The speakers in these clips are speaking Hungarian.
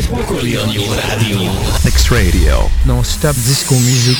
106.9 Radio. X-Radio. Non-stop disco music.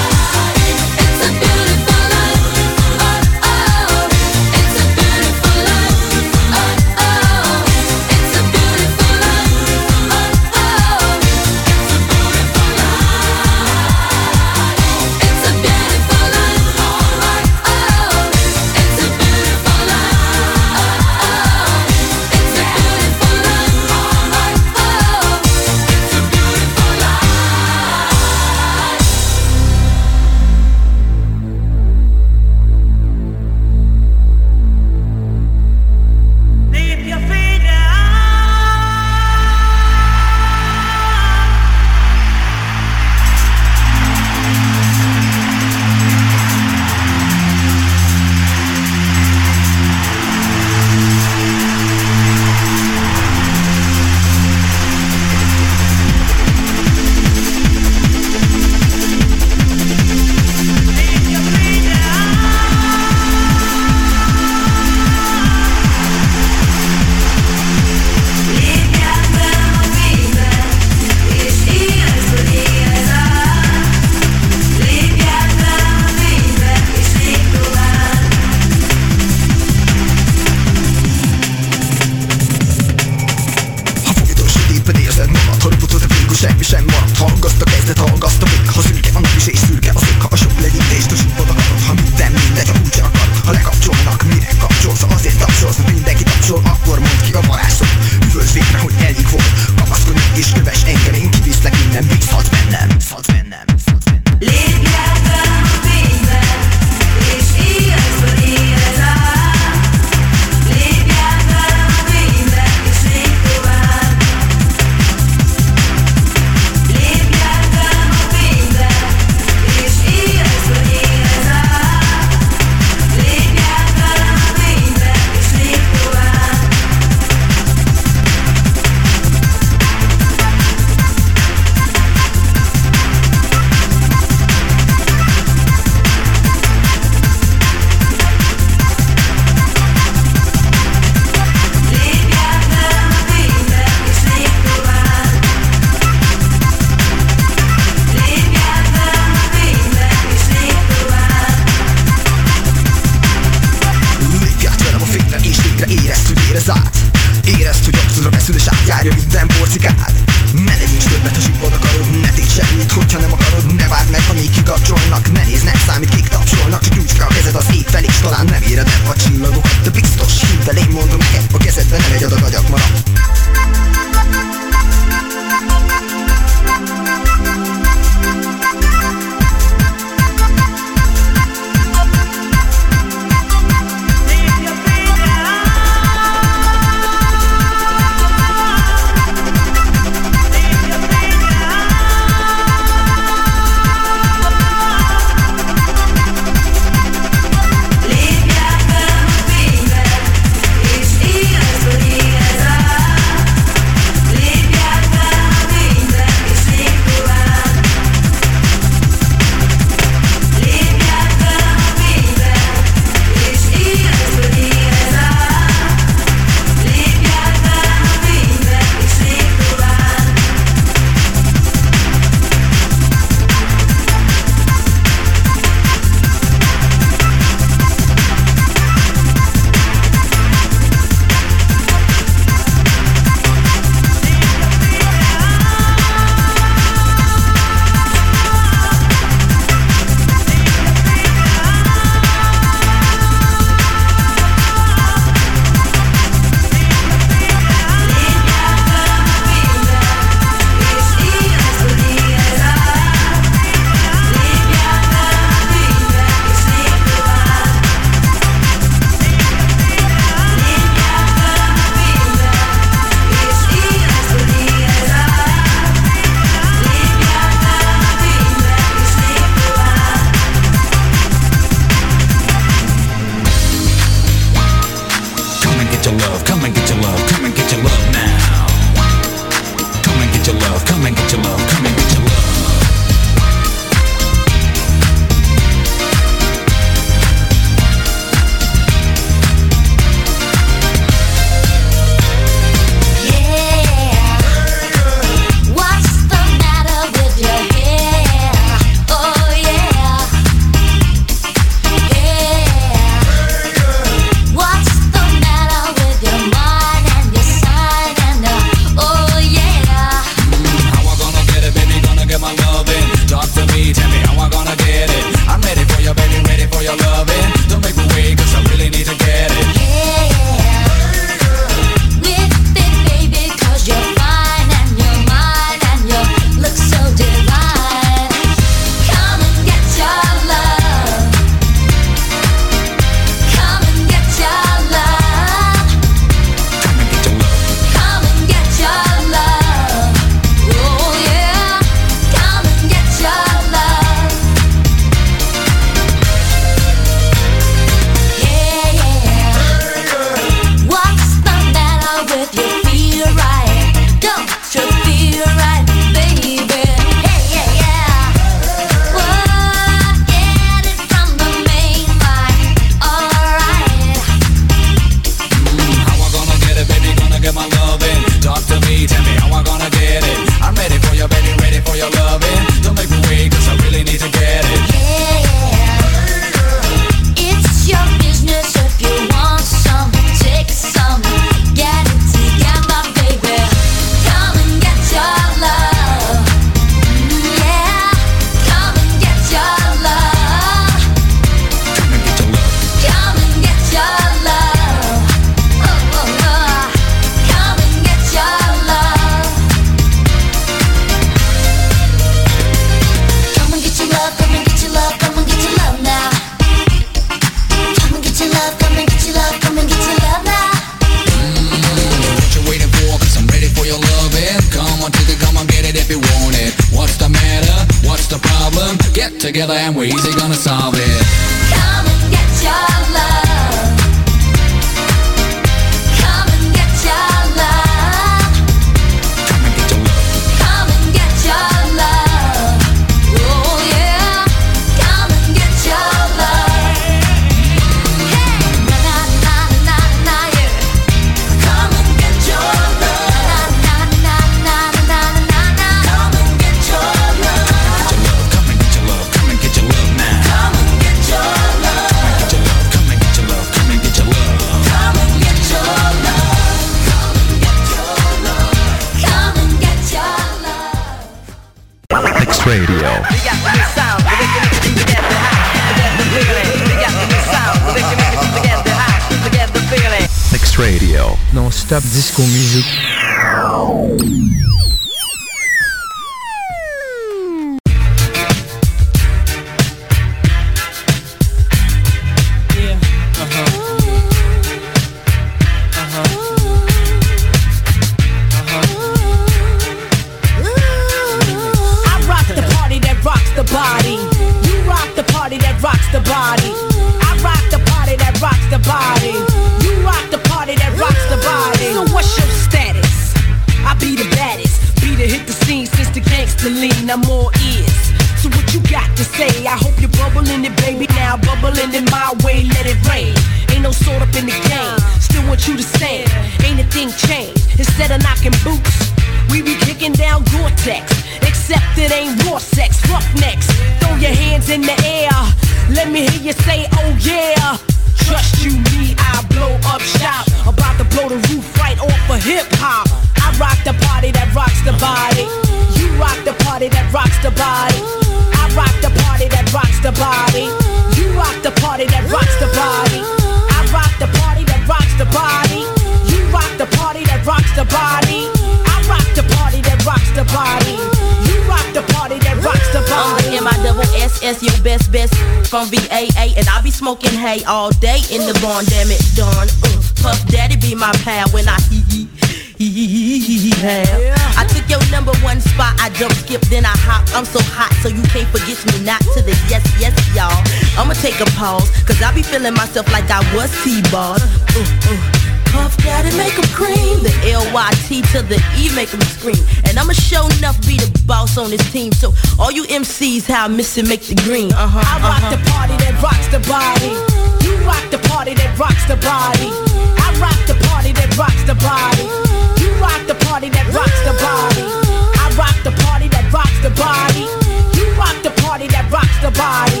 MCs how missing make the green. Uh-huh, I rock uh-huh. the party that rocks the body. You rock the party that rocks the body. I rock the party that rocks the body. You rock the party that rocks the body. I rock the party that rocks the body. You rock the party that rocks the body.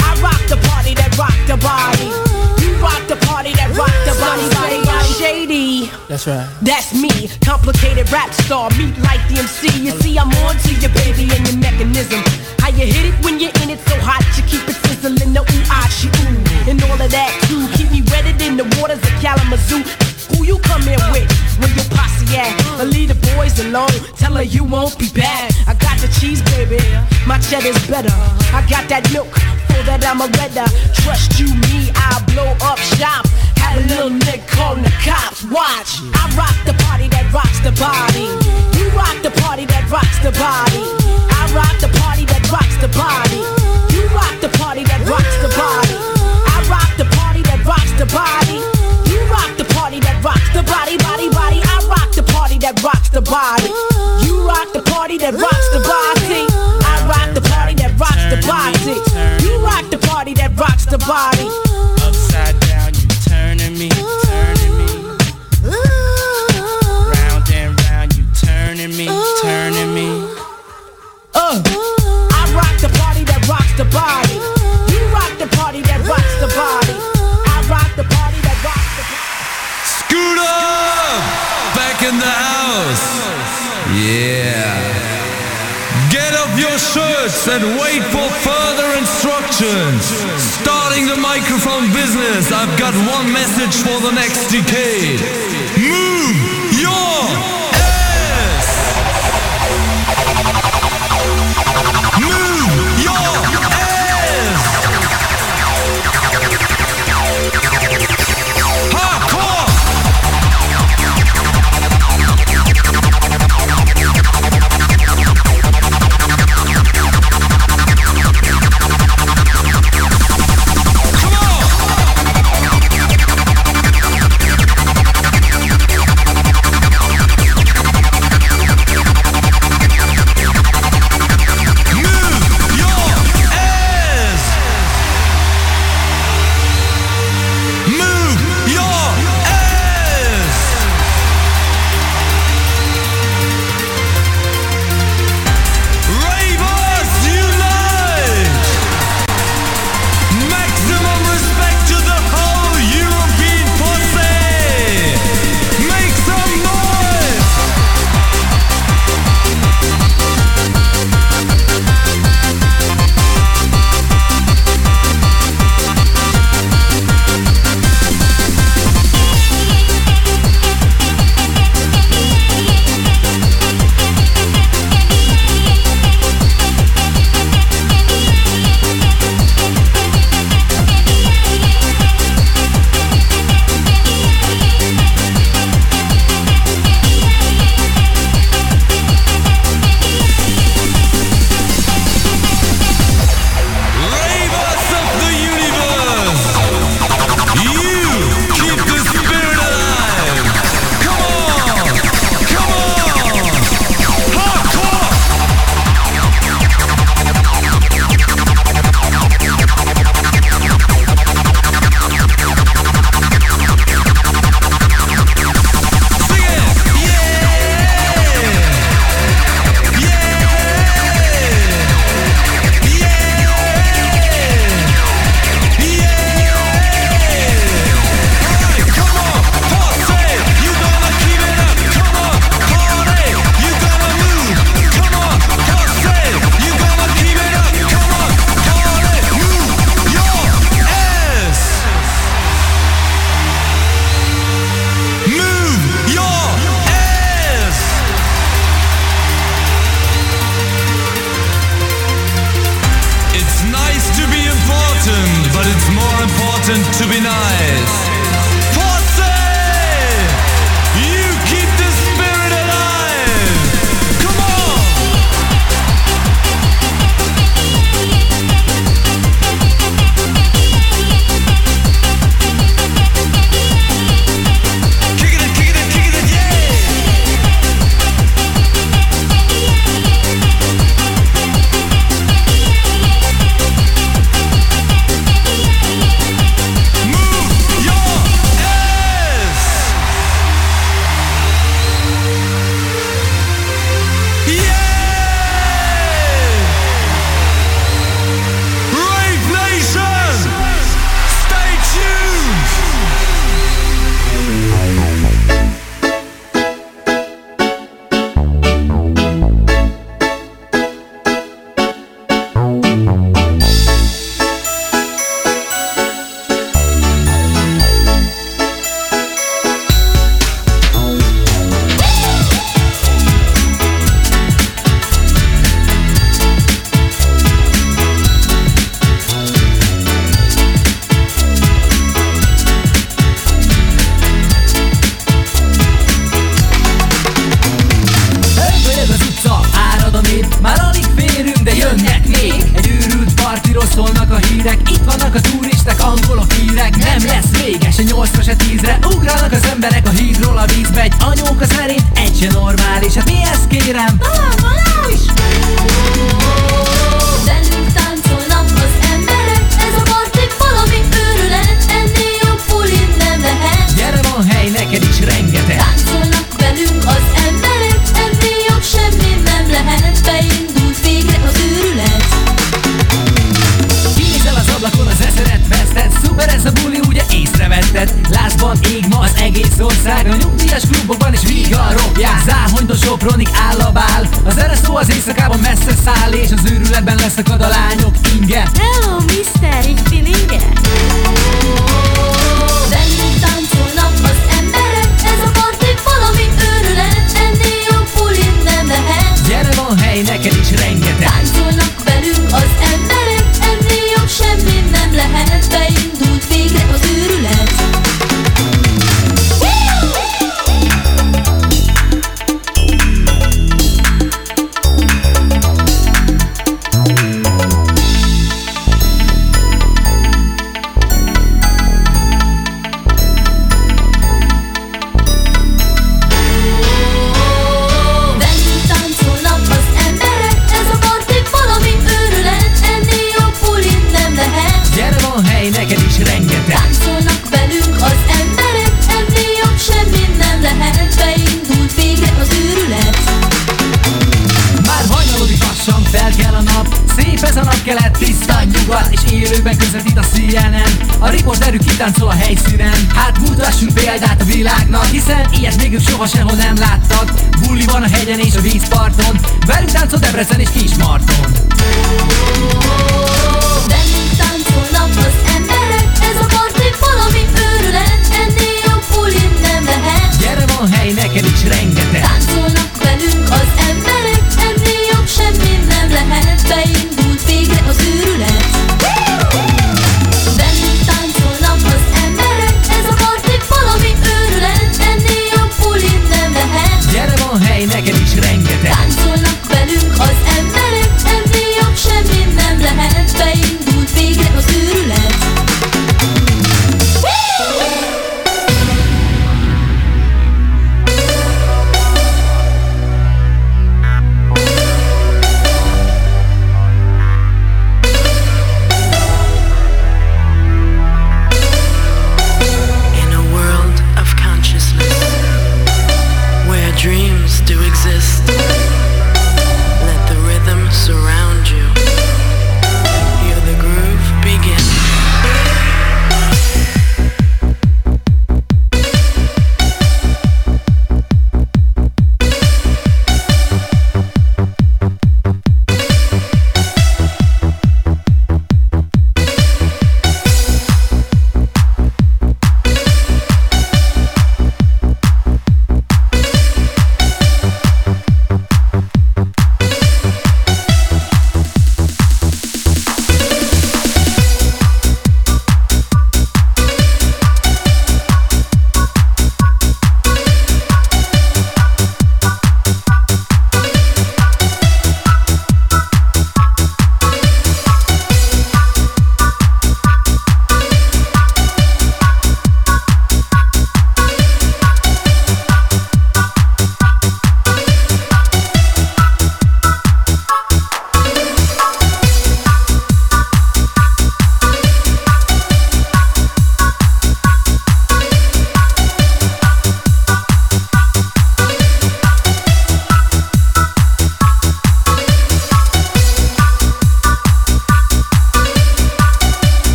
I rock the party that rocks the body. You rock the party that rocks the body. Body. Shady. That's right. That's me, complicated rap star. Meet like got that look, for that I'm a redder. Trust you, me, I blow up shop. Have a little nigga calling the cops. Watch, I rock the party that rocks the body. You rock the party that rocks the body. I rock the party that rocks the body. I've got one message for the next decade.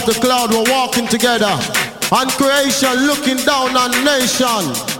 above the cloud we're walking together. And creation looking down on nation.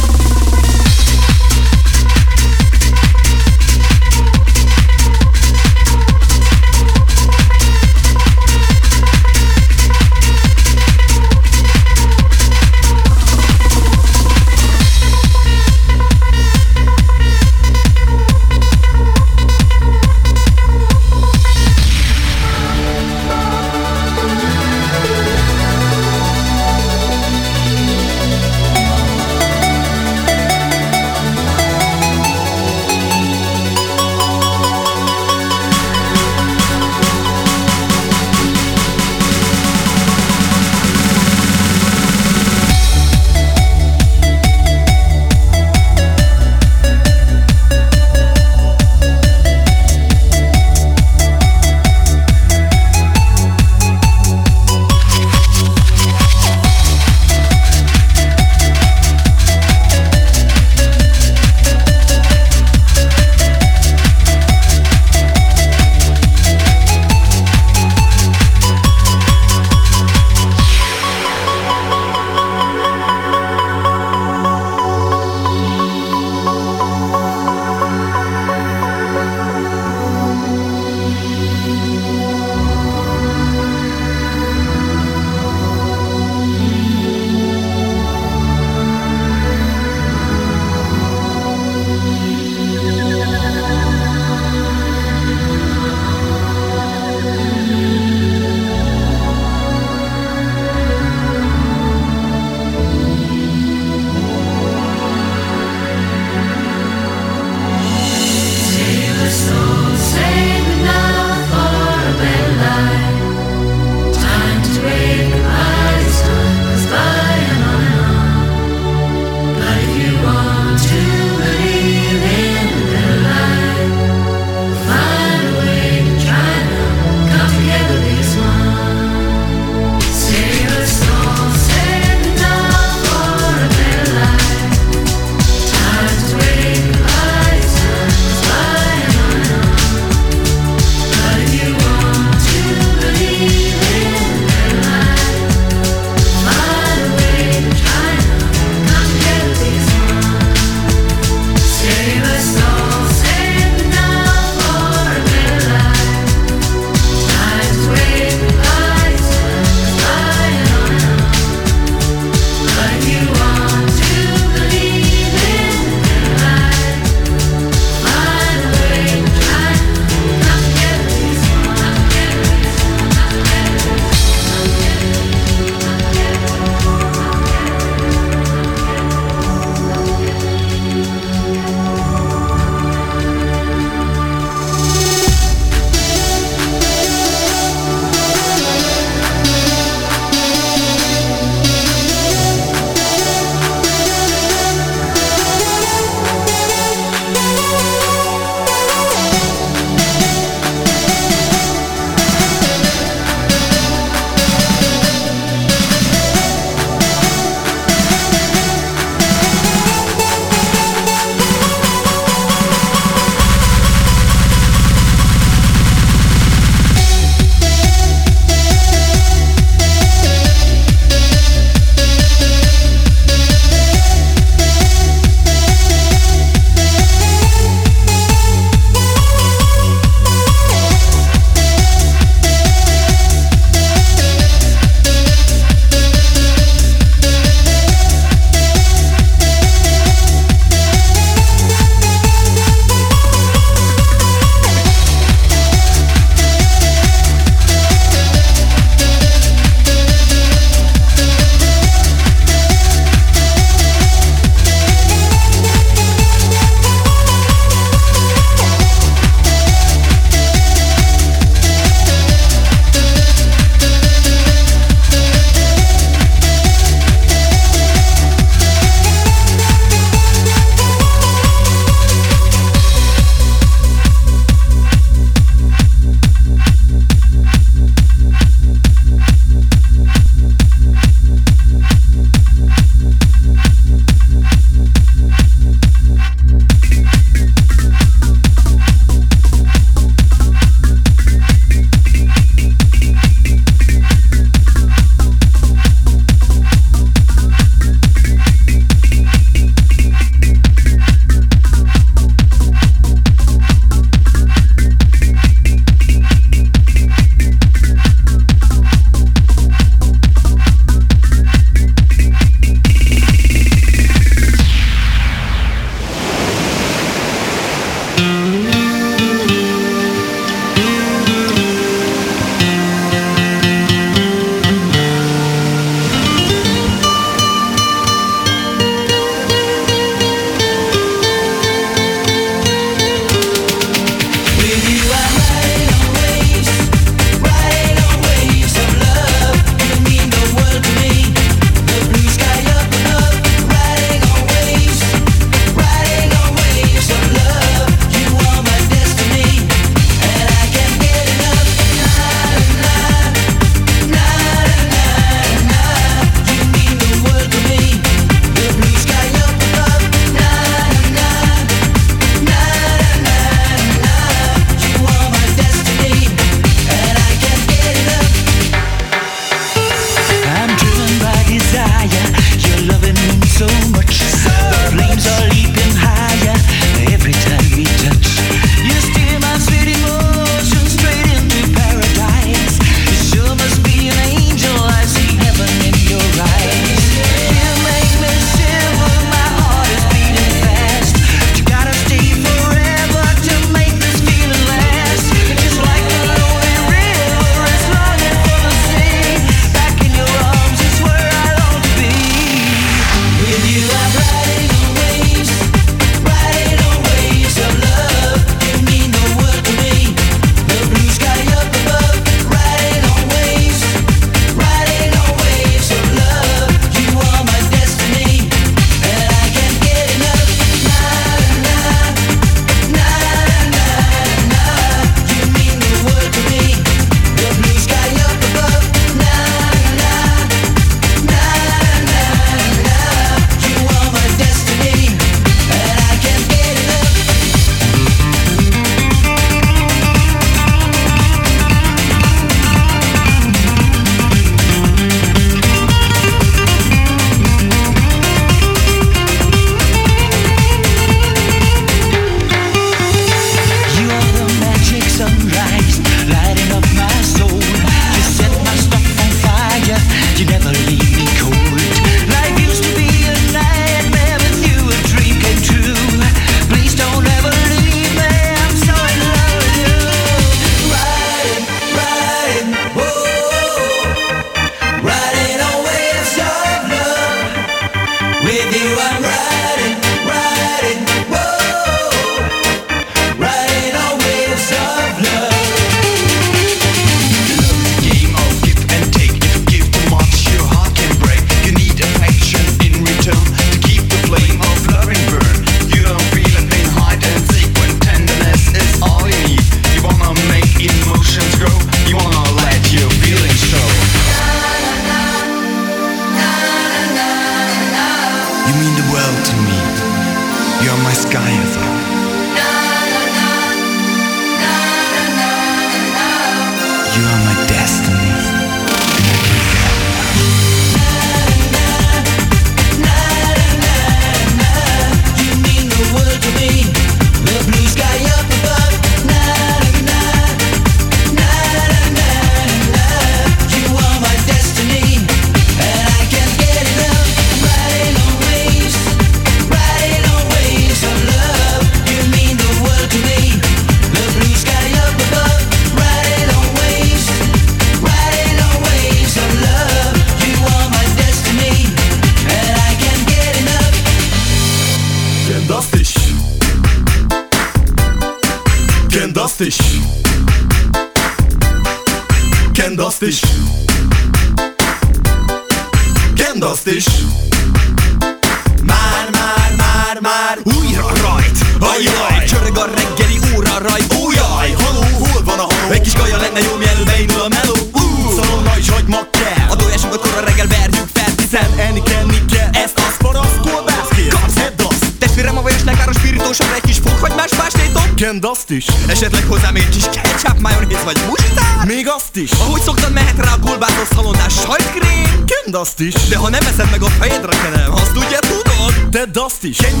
fantastisch. Ken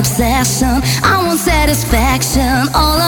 obsession? I want satisfaction all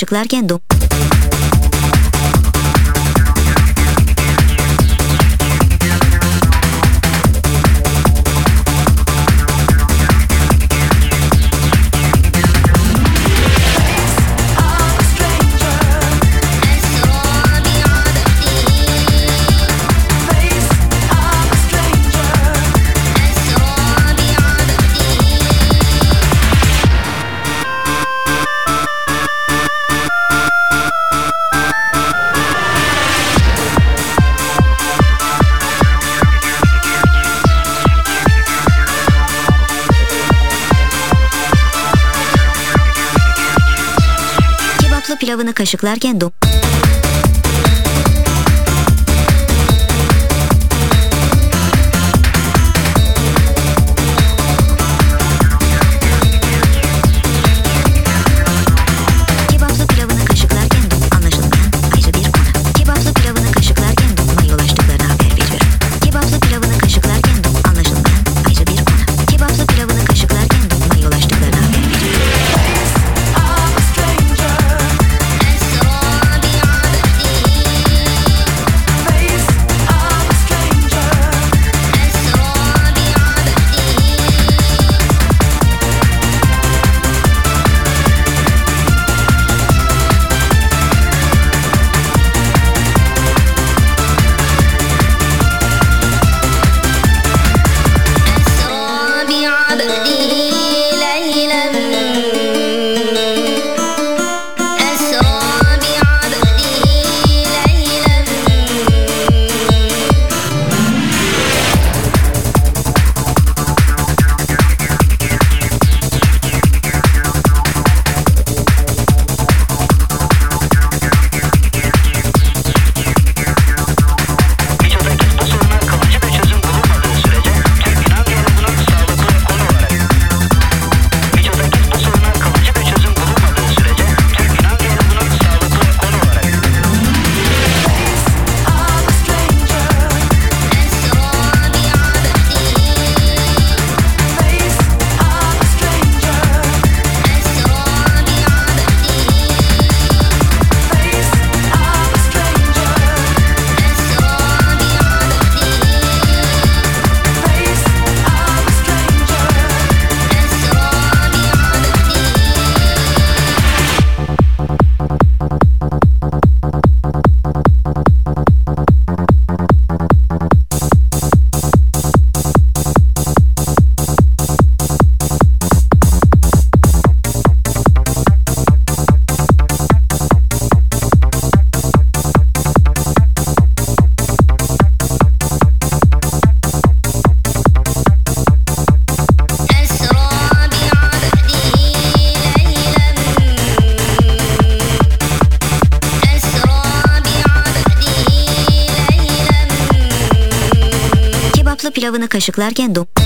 ошибки largen dum. kaşıklarken dom Кашикларга дом.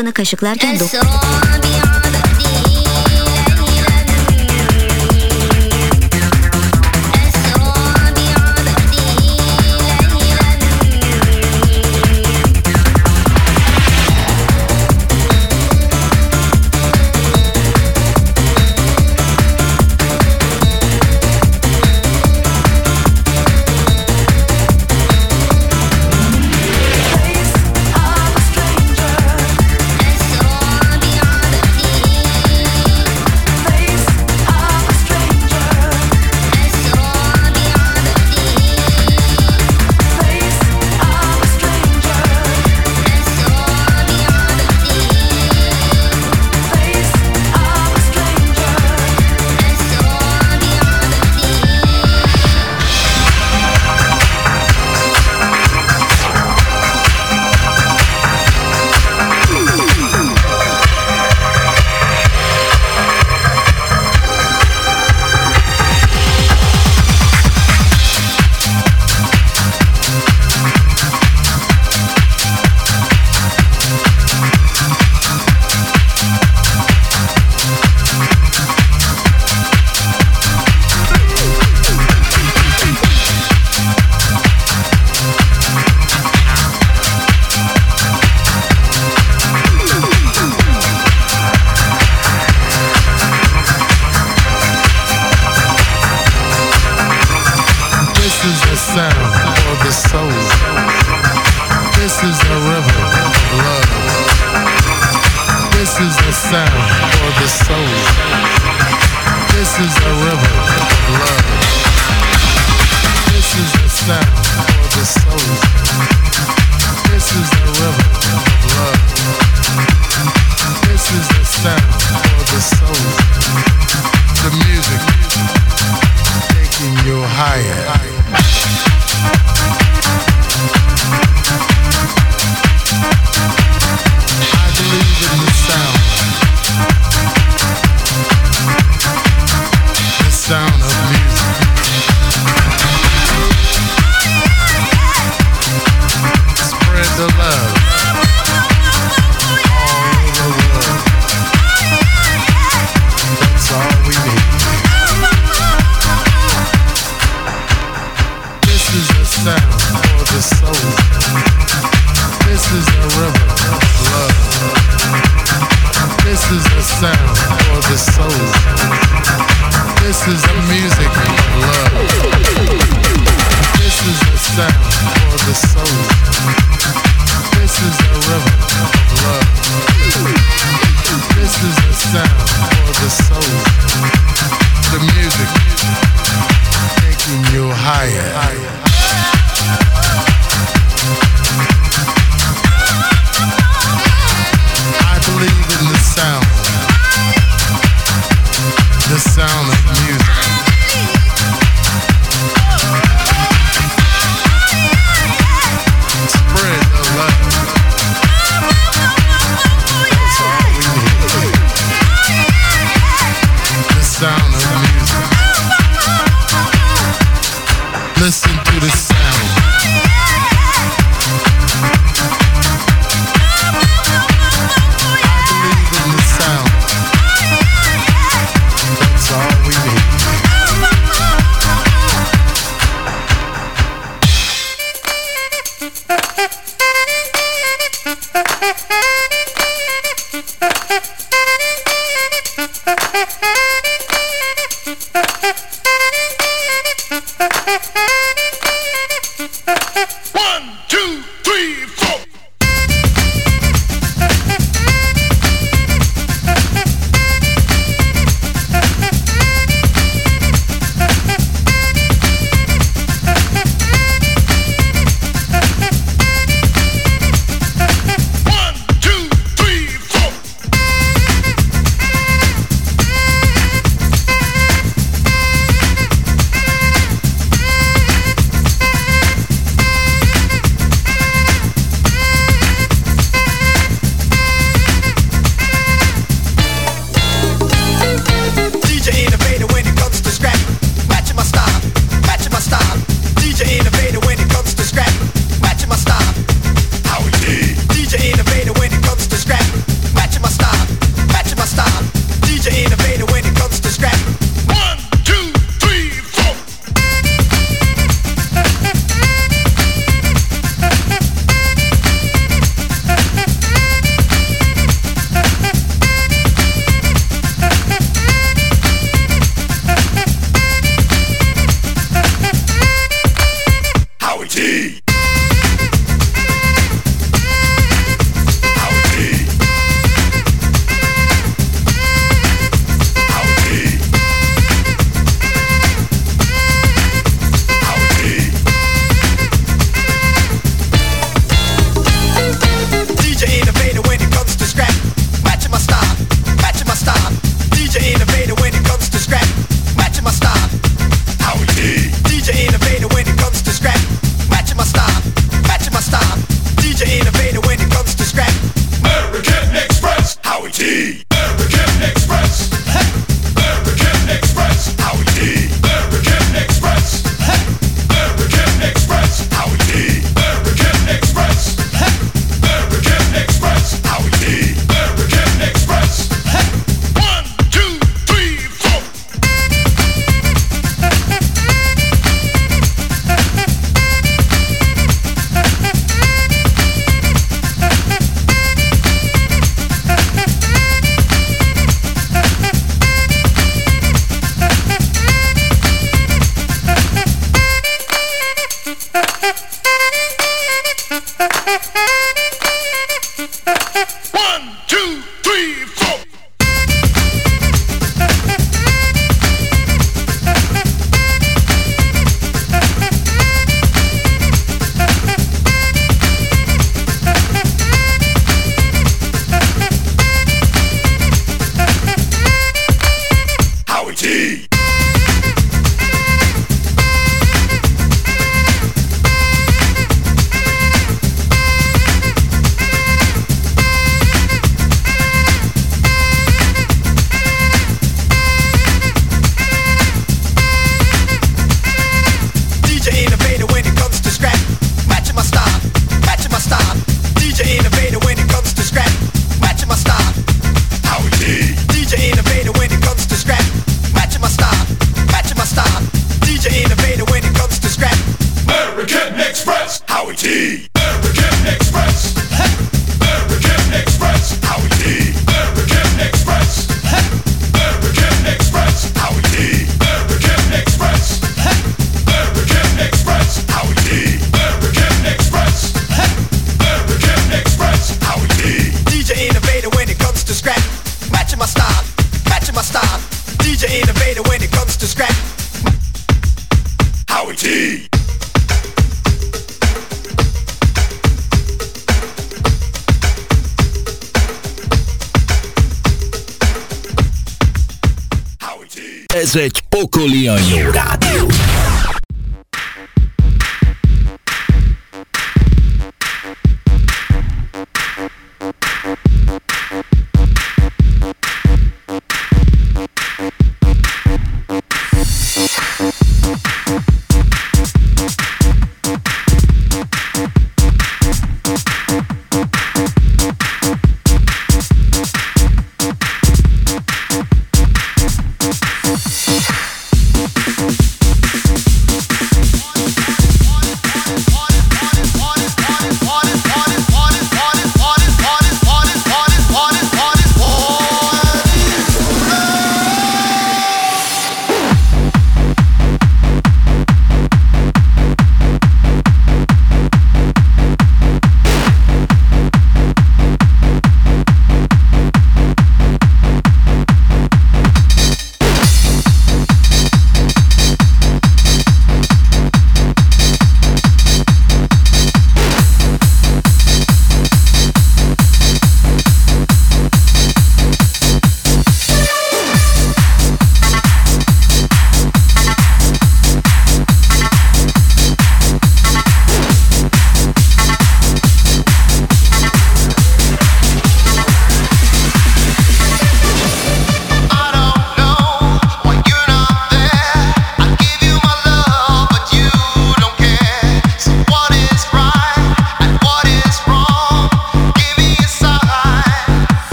pilavını kaşıklarken... Do-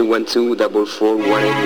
two one two double four one eight.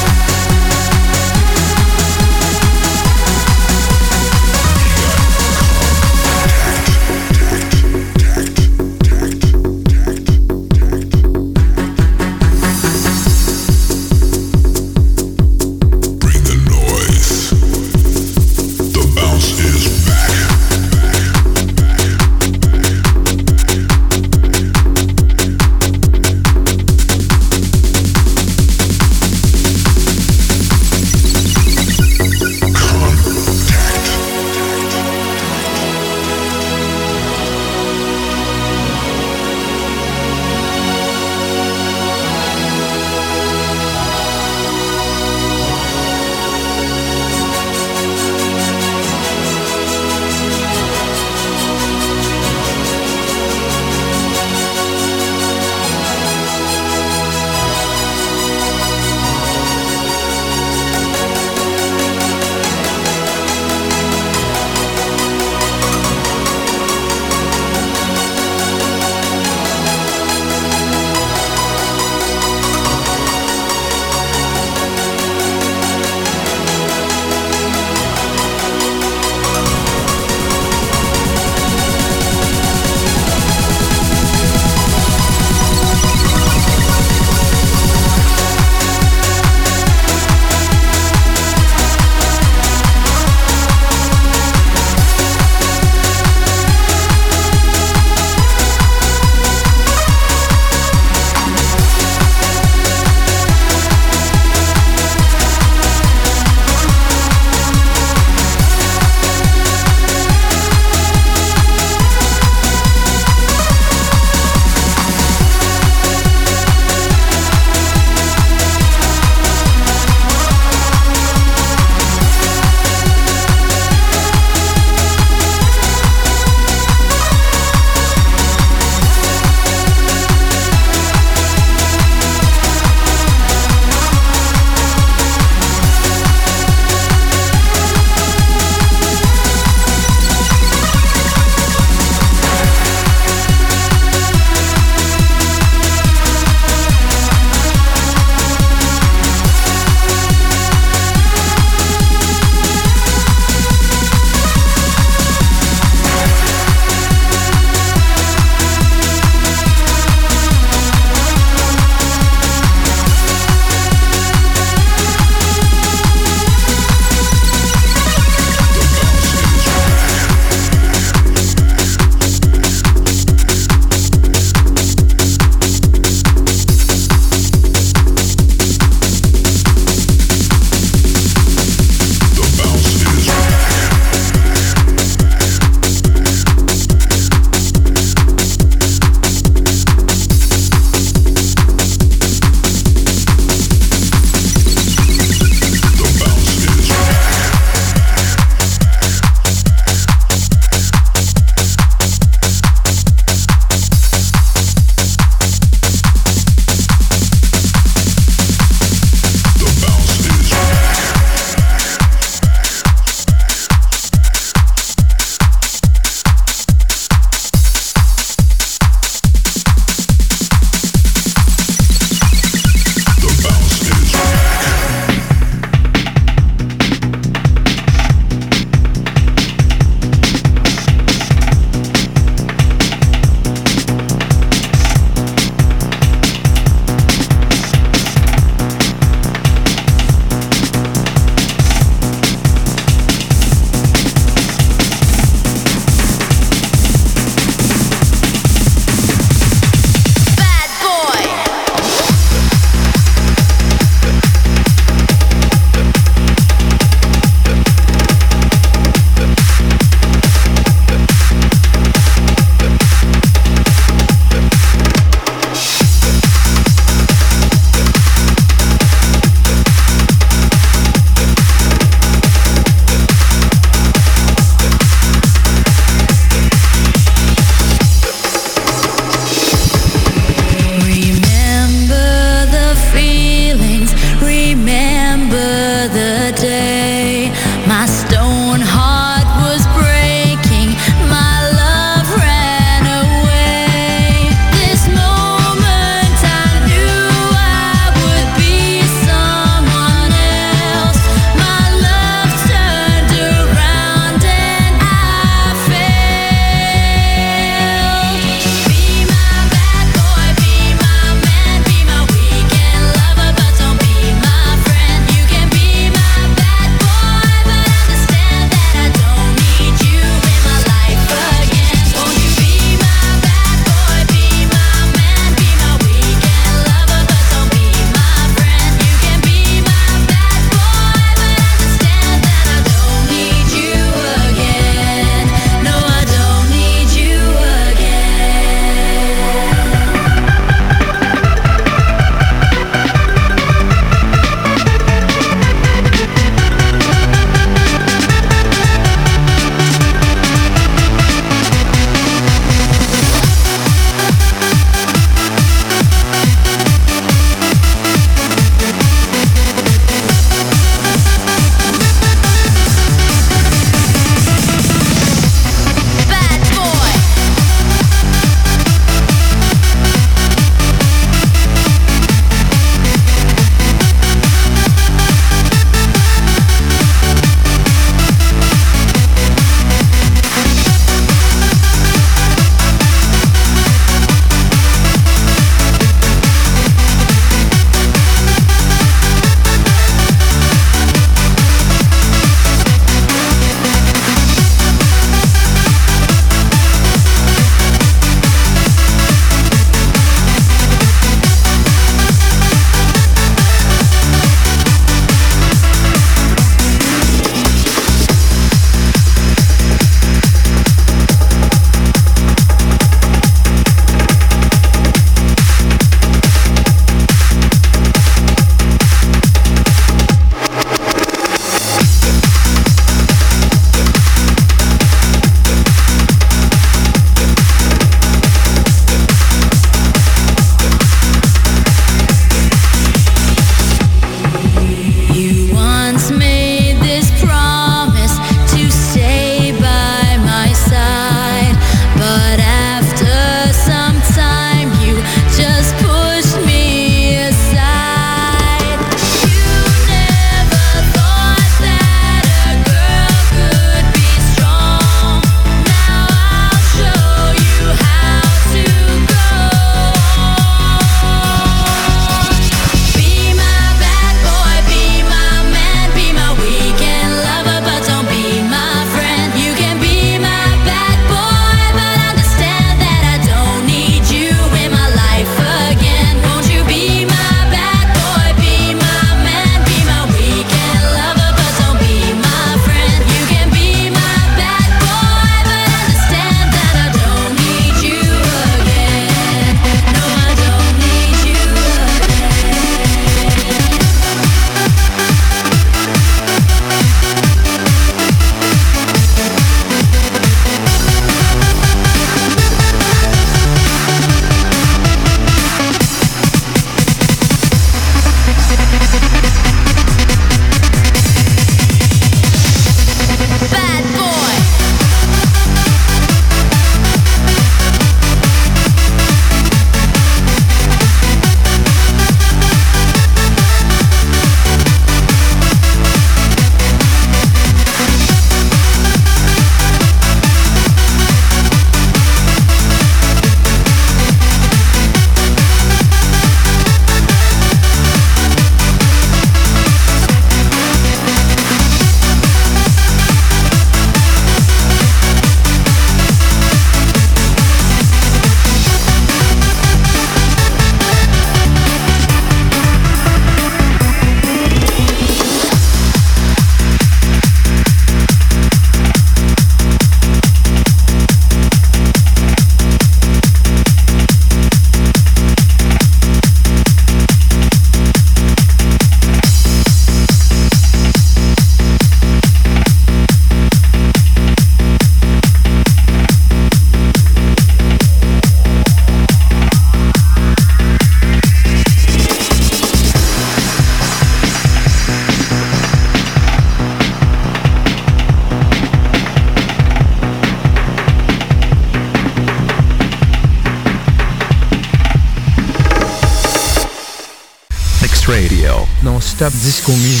descomigo.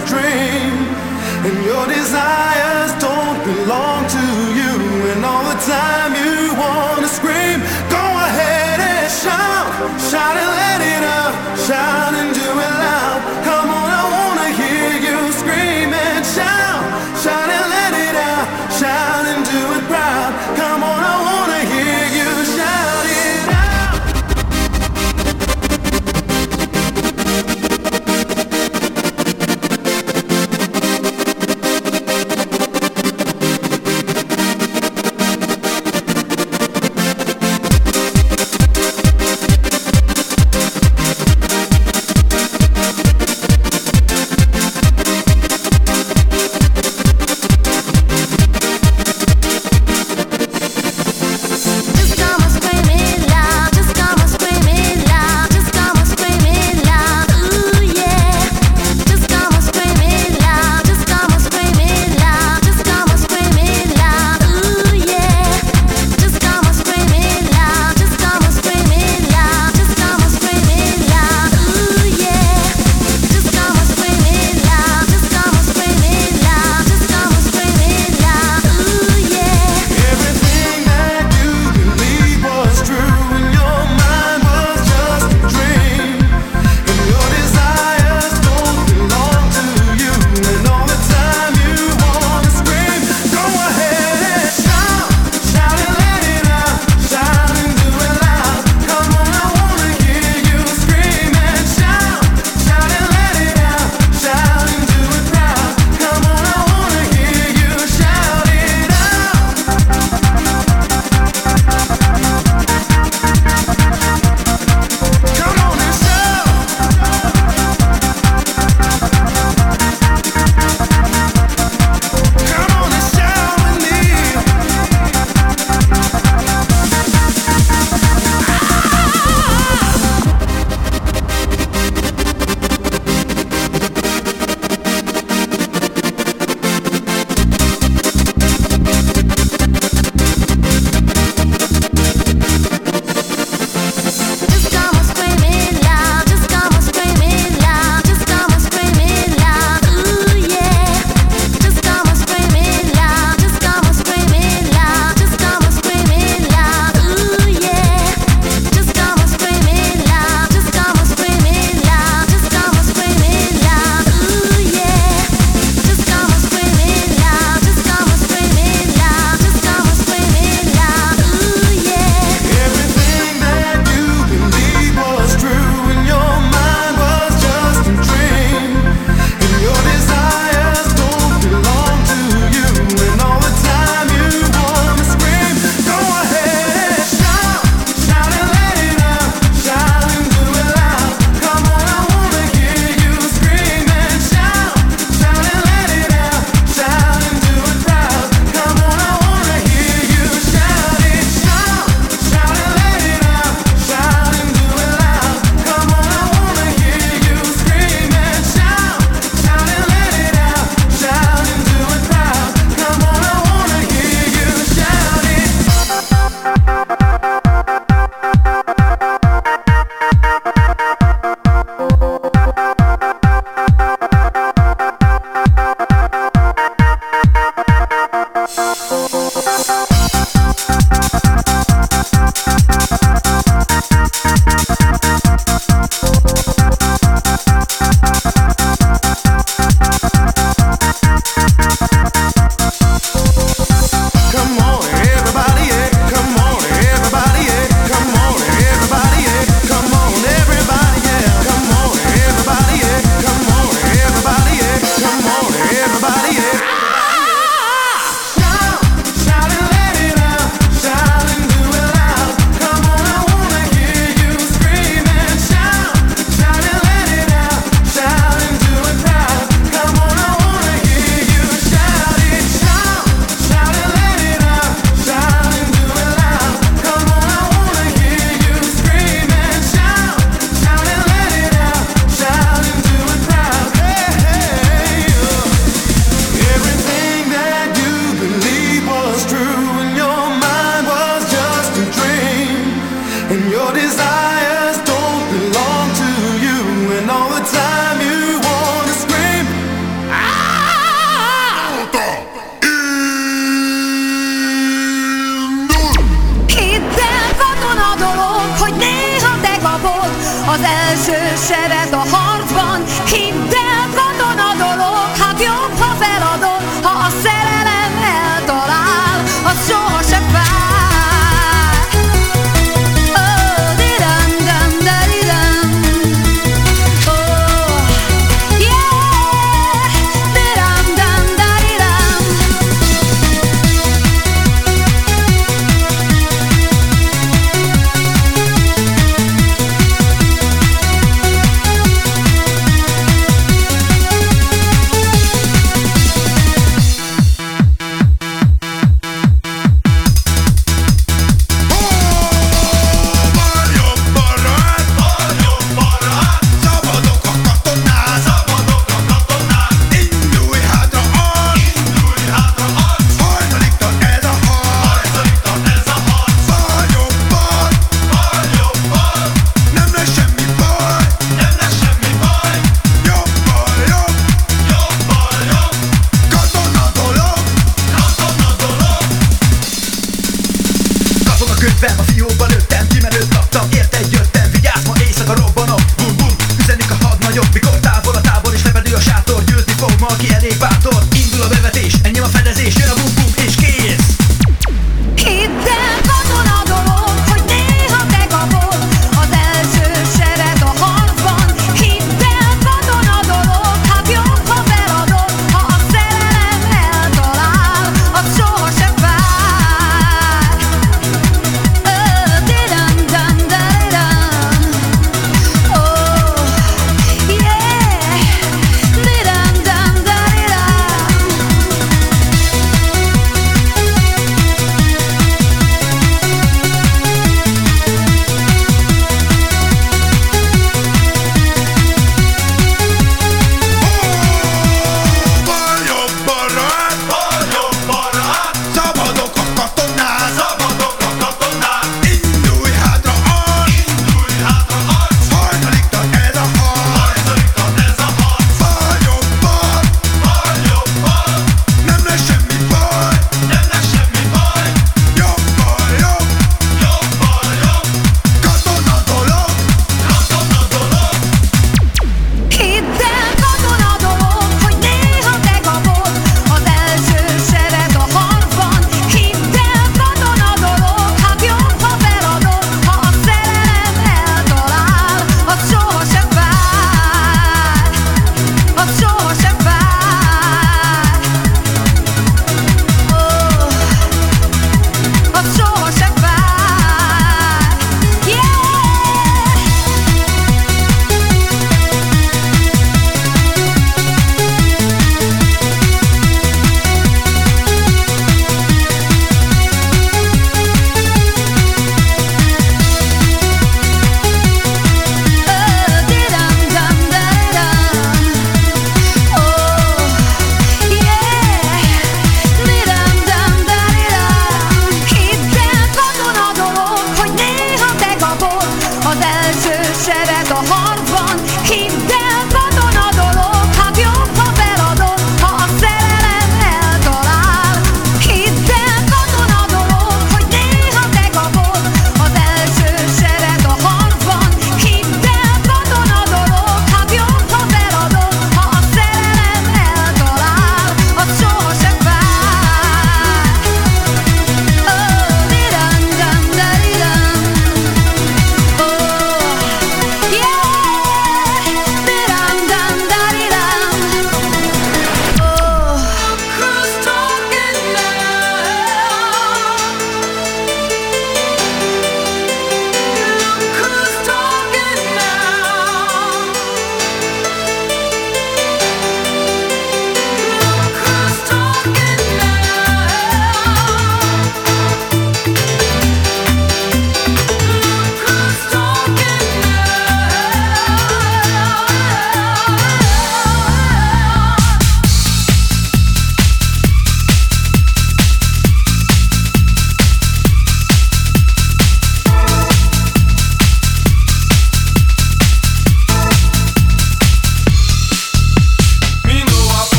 dream.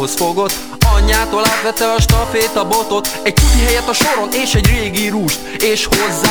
magához fogott Anyjától átvette a stafét a botot Egy tuti helyet a soron és egy régi rúst És hozzá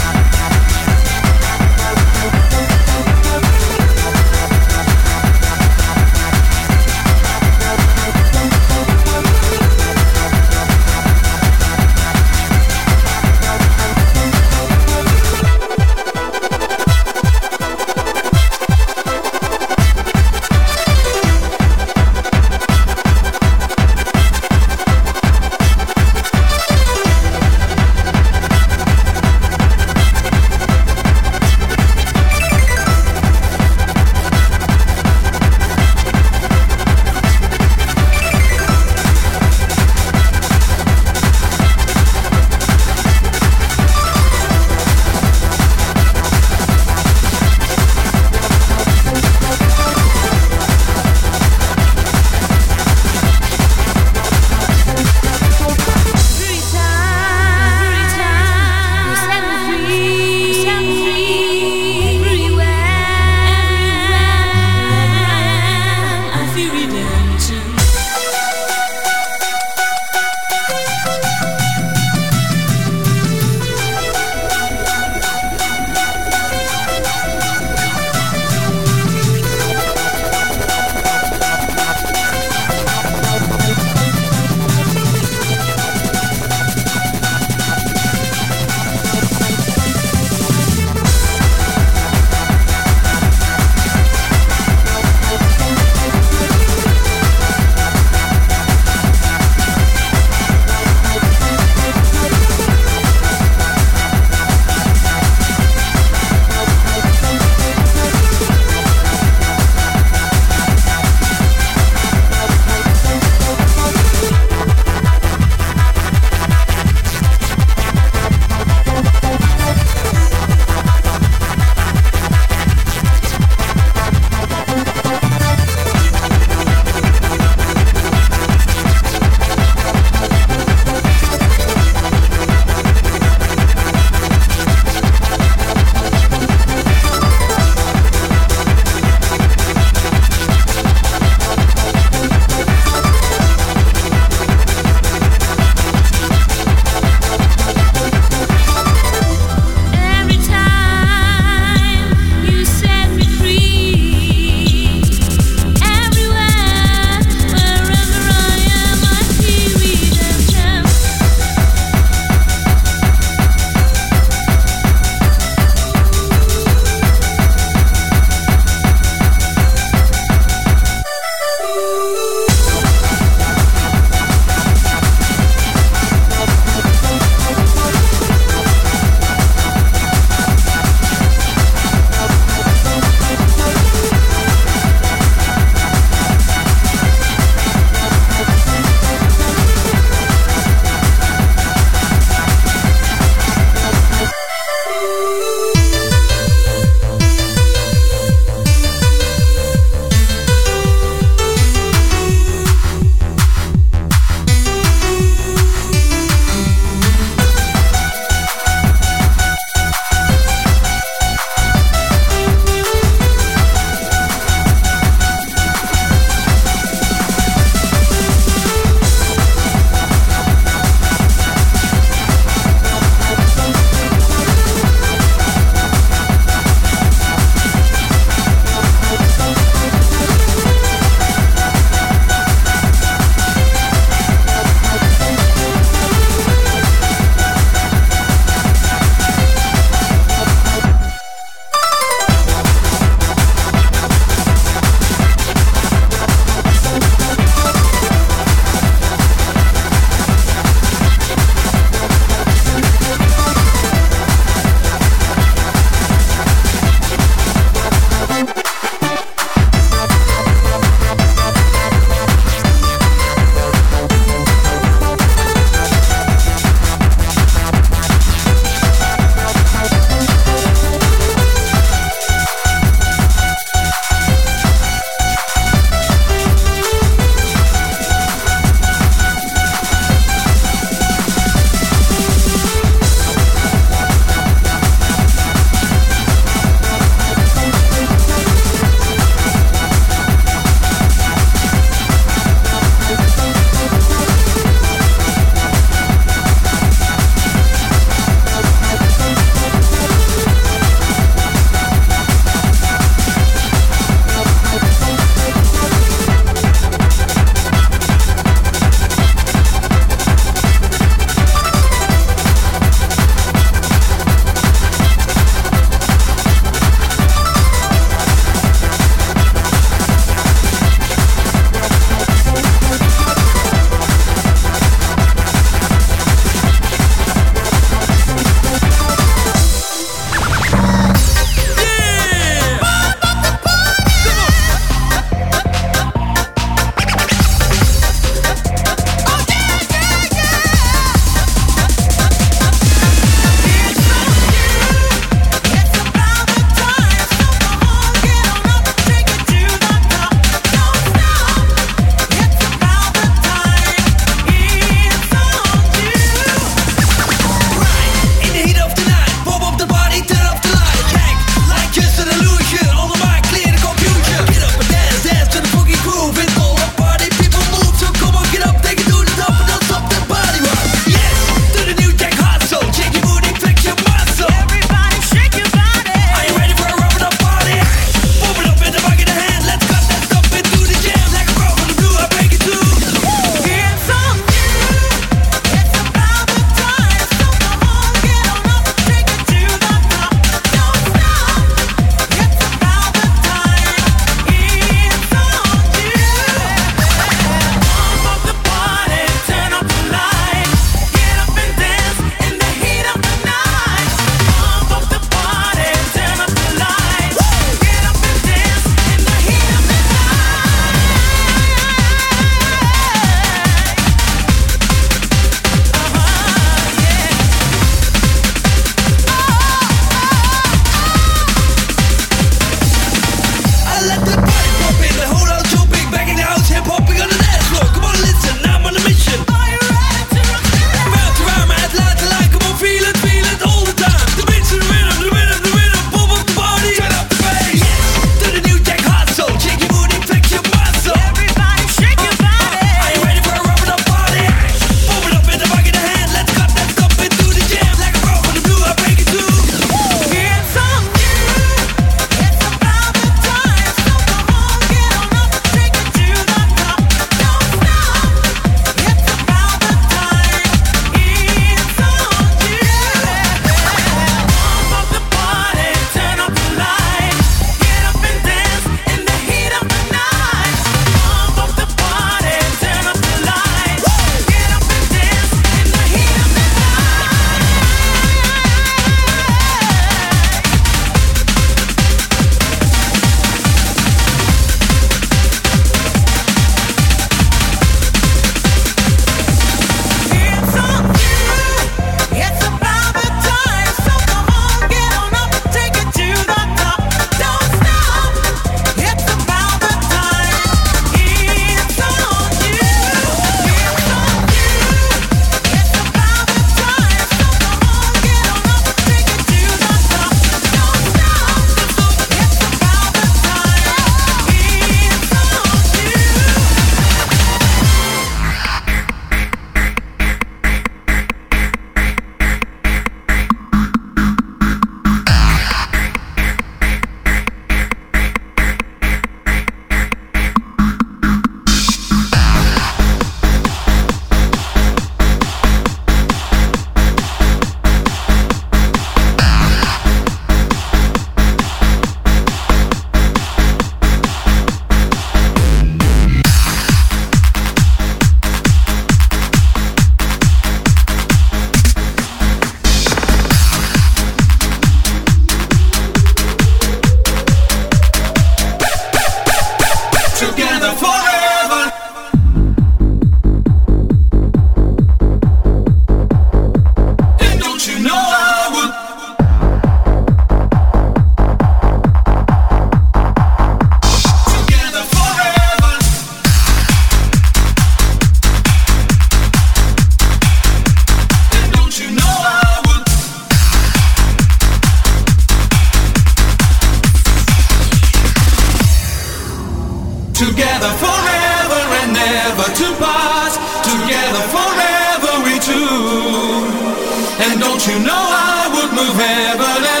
don't you know I would move heaven and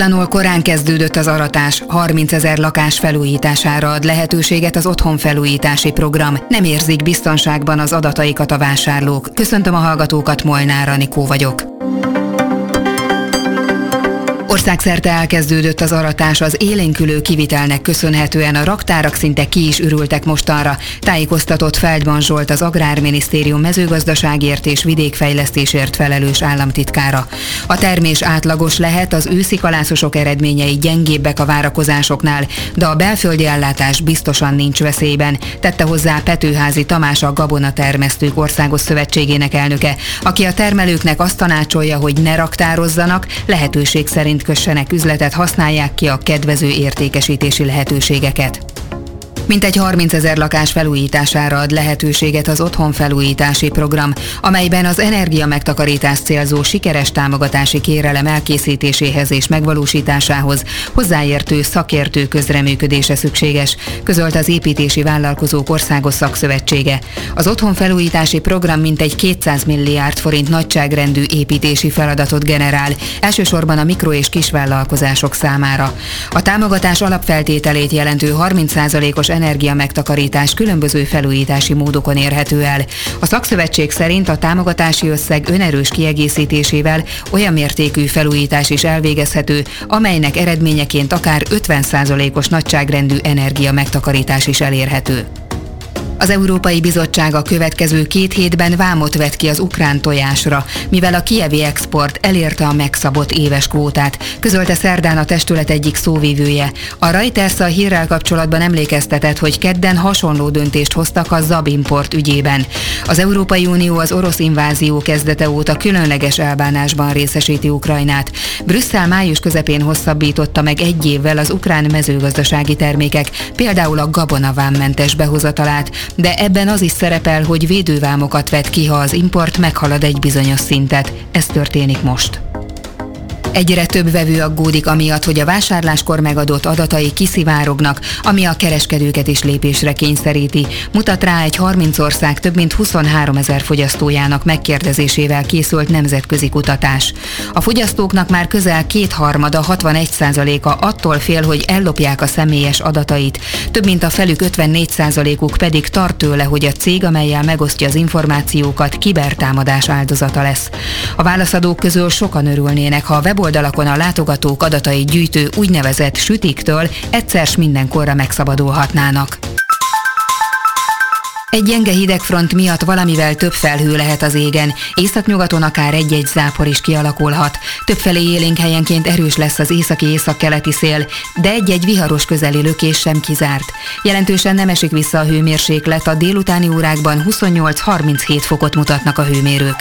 Szokatlanul korán kezdődött az aratás, 30 ezer lakás felújítására ad lehetőséget az otthon felújítási program. Nem érzik biztonságban az adataikat a vásárlók. Köszöntöm a hallgatókat, Molnár Anikó vagyok. Országszerte elkezdődött az aratás az élénkülő kivitelnek köszönhetően a raktárak szinte ki is ürültek mostanra, tájékoztatott Feldman Zsolt az Agrárminisztérium mezőgazdaságért és vidékfejlesztésért felelős államtitkára. A termés átlagos lehet, az őszi kalászosok eredményei gyengébbek a várakozásoknál, de a belföldi ellátás biztosan nincs veszélyben, tette hozzá Petőházi Tamás a Gabona Termesztők Országos Szövetségének elnöke, aki a termelőknek azt tanácsolja, hogy ne raktározzanak, lehetőség szerint kössenek üzletet, használják ki a kedvező értékesítési lehetőségeket. Mintegy 30 ezer lakás felújítására ad lehetőséget az otthon felújítási program, amelyben az energia megtakarítás célzó sikeres támogatási kérelem elkészítéséhez és megvalósításához hozzáértő szakértő közreműködése szükséges, közölt az Építési Vállalkozók Országos Szakszövetsége. Az otthon felújítási program mintegy 200 milliárd forint nagyságrendű építési feladatot generál, elsősorban a mikro- és kisvállalkozások számára. A támogatás alapfeltételét jelentő 30%-os energia megtakarítás különböző felújítási módokon érhető el. A szakszövetség szerint a támogatási összeg önerős kiegészítésével olyan mértékű felújítás is elvégezhető, amelynek eredményeként akár 50%-os nagyságrendű energia megtakarítás is elérhető. Az Európai Bizottság a következő két hétben vámot vet ki az ukrán tojásra, mivel a kievi export elérte a megszabott éves kvótát, közölte szerdán a testület egyik szóvívője. A Reuters a hírrel kapcsolatban emlékeztetett, hogy kedden hasonló döntést hoztak a Zabimport ügyében. Az Európai Unió az orosz invázió kezdete óta különleges elbánásban részesíti Ukrajnát. Brüsszel május közepén hosszabbította meg egy évvel az ukrán mezőgazdasági termékek, például a gabonavámmentes behozatalát, de ebben az is szerepel, hogy védővámokat vet ki, ha az import meghalad egy bizonyos szintet. Ez történik most. Egyre több vevő aggódik amiatt, hogy a vásárláskor megadott adatai kiszivárognak, ami a kereskedőket is lépésre kényszeríti. Mutat rá egy 30 ország több mint 23 ezer fogyasztójának megkérdezésével készült nemzetközi kutatás. A fogyasztóknak már közel kétharmada, 61%-a attól fél, hogy ellopják a személyes adatait. Több mint a felük 54%-uk pedig tart tőle, hogy a cég, amelyel megosztja az információkat, kibertámadás áldozata lesz. A válaszadók közül sokan örülnének, ha a web weboldalakon a látogatók adatai gyűjtő úgynevezett sütiktől egyszer mindenkorra megszabadulhatnának. Egy gyenge hidegfront miatt valamivel több felhő lehet az égen, északnyugaton akár egy-egy zápor is kialakulhat. Többfelé élénk helyenként erős lesz az északi északkeleti szél, de egy-egy viharos közeli lökés sem kizárt. Jelentősen nem esik vissza a hőmérséklet, a délutáni órákban 28-37 fokot mutatnak a hőmérők.